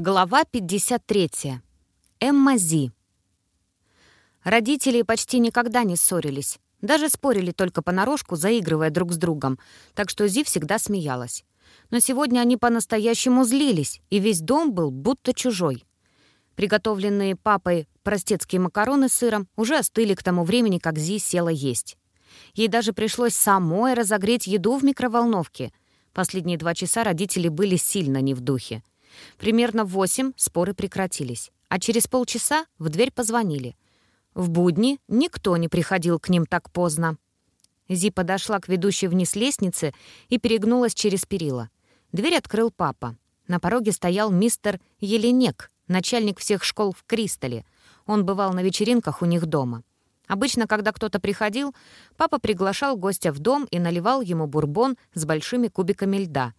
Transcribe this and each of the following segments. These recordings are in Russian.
Глава 53. Эмма Зи. Родители почти никогда не ссорились. Даже спорили только понарошку, заигрывая друг с другом, так что Зи всегда смеялась. Но сегодня они по-настоящему злились, и весь дом был будто чужой. Приготовленные папой простецкие макароны с сыром уже остыли к тому времени, как Зи села есть. Ей даже пришлось самой разогреть еду в микроволновке. Последние два часа родители были сильно не в духе. Примерно в восемь споры прекратились, а через полчаса в дверь позвонили. В будни никто не приходил к ним так поздно. Зи подошла к ведущей вниз лестницы и перегнулась через перила. Дверь открыл папа. На пороге стоял мистер Еленек, начальник всех школ в Кристалле. Он бывал на вечеринках у них дома. Обычно, когда кто-то приходил, папа приглашал гостя в дом и наливал ему бурбон с большими кубиками льда.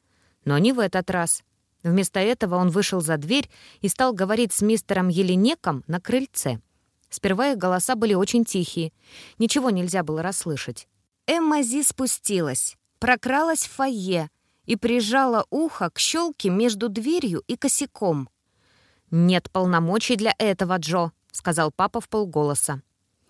Но не в этот раз. Вместо этого он вышел за дверь и стал говорить с мистером Еленеком на крыльце. Сперва их голоса были очень тихие. Ничего нельзя было расслышать. Эмма Зи спустилась, прокралась в фойе и прижала ухо к щелке между дверью и косяком. «Нет полномочий для этого, Джо», — сказал папа в полголоса.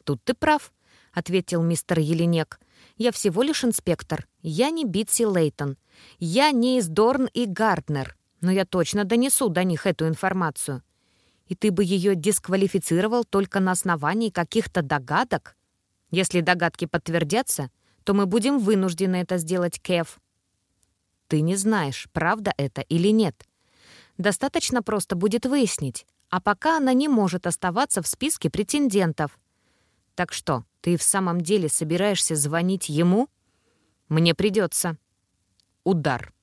«Тут ты прав», — ответил мистер Еленек. «Я всего лишь инспектор. Я не Битси Лейтон. Я не из Дорн и Гарднер но я точно донесу до них эту информацию. И ты бы ее дисквалифицировал только на основании каких-то догадок? Если догадки подтвердятся, то мы будем вынуждены это сделать, Кев. Ты не знаешь, правда это или нет. Достаточно просто будет выяснить, а пока она не может оставаться в списке претендентов. Так что, ты в самом деле собираешься звонить ему? Мне придется. Удар.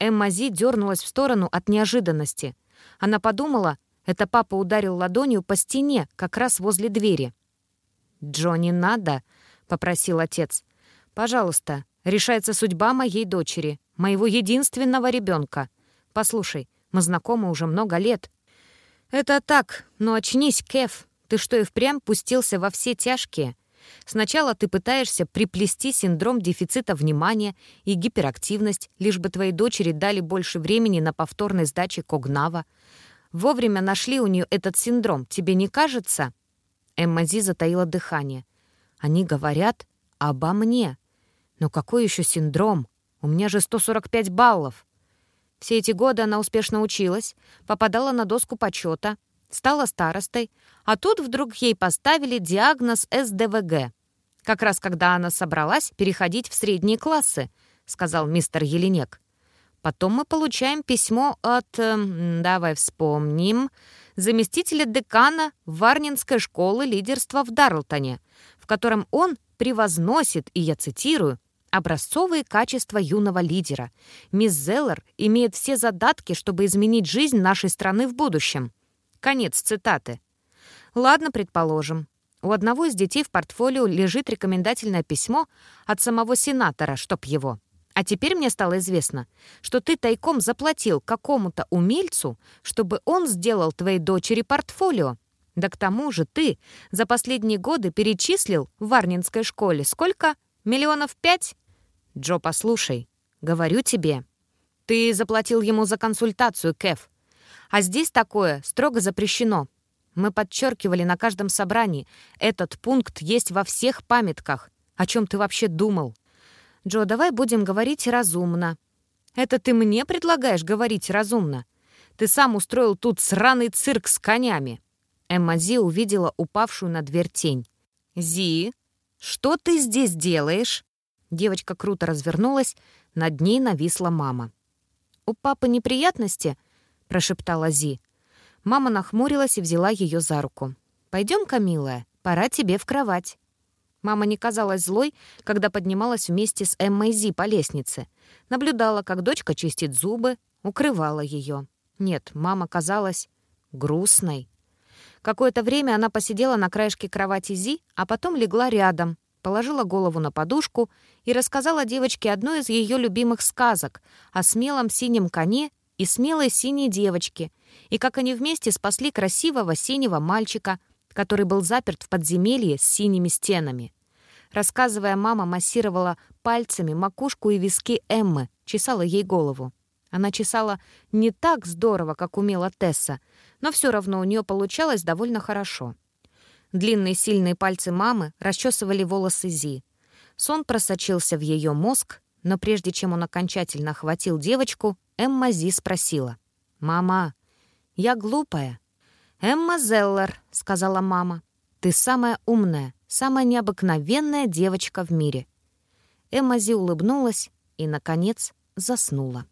Эмма Зи дернулась в сторону от неожиданности. Она подумала, это папа ударил ладонью по стене, как раз возле двери. «Джо, не надо», — попросил отец. «Пожалуйста, решается судьба моей дочери, моего единственного ребенка. Послушай, мы знакомы уже много лет». «Это так, но очнись, Кеф. Ты что, и впрямь пустился во все тяжкие? Сначала ты пытаешься приплести синдром дефицита внимания и гиперактивность, лишь бы твоей дочери дали больше времени на повторной сдаче Когнава. Вовремя нашли у нее этот синдром, тебе не кажется?» Эмма Зи затаила дыхание. «Они говорят обо мне. Но какой еще синдром? У меня же 145 баллов». Все эти годы она успешно училась, попадала на доску почета, стала старостой, а тут вдруг ей поставили диагноз СДВГ. Как раз когда она собралась переходить в средние классы, сказал мистер Еленек. Потом мы получаем письмо от, э, давай вспомним, заместителя декана Варнинской школы лидерства в Дарлтоне, в котором он превозносит, и я цитирую, Образцовые качества юного лидера. Мисс Зеллер имеет все задатки, чтобы изменить жизнь нашей страны в будущем. Конец цитаты. Ладно, предположим. У одного из детей в портфолио лежит рекомендательное письмо от самого сенатора, чтоб его. А теперь мне стало известно, что ты тайком заплатил какому-то умельцу, чтобы он сделал твоей дочери портфолио. Да к тому же ты за последние годы перечислил в Варнинской школе сколько? Миллионов пять? Джо, послушай, говорю тебе. Ты заплатил ему за консультацию, Кэф. А здесь такое строго запрещено. Мы подчеркивали на каждом собрании. Этот пункт есть во всех памятках. О чем ты вообще думал? Джо, давай будем говорить разумно. Это ты мне предлагаешь говорить разумно? Ты сам устроил тут сраный цирк с конями. Эмма Зи увидела упавшую на дверь тень. «Зи, что ты здесь делаешь?» Девочка круто развернулась, над ней нависла мама. «У папы неприятности?» Прошептала Зи. Мама нахмурилась и взяла ее за руку. «Пойдем-ка, милая, пора тебе в кровать». Мама не казалась злой, когда поднималась вместе с Эммой Зи по лестнице. Наблюдала, как дочка чистит зубы, укрывала ее. Нет, мама казалась грустной. Какое-то время она посидела на краешке кровати Зи, а потом легла рядом, положила голову на подушку и рассказала девочке одну из ее любимых сказок о смелом синем коне и смелой синей девочки, и как они вместе спасли красивого синего мальчика, который был заперт в подземелье с синими стенами. Рассказывая, мама массировала пальцами макушку и виски Эммы, чесала ей голову. Она чесала не так здорово, как умела Тесса, но все равно у нее получалось довольно хорошо. Длинные сильные пальцы мамы расчесывали волосы Зи. Сон просочился в ее мозг, но прежде чем он окончательно охватил девочку, Эмма Зи спросила. «Мама, я глупая?» «Эмма Зеллер», — сказала мама. «Ты самая умная, самая необыкновенная девочка в мире». Эмма Зи улыбнулась и, наконец, заснула.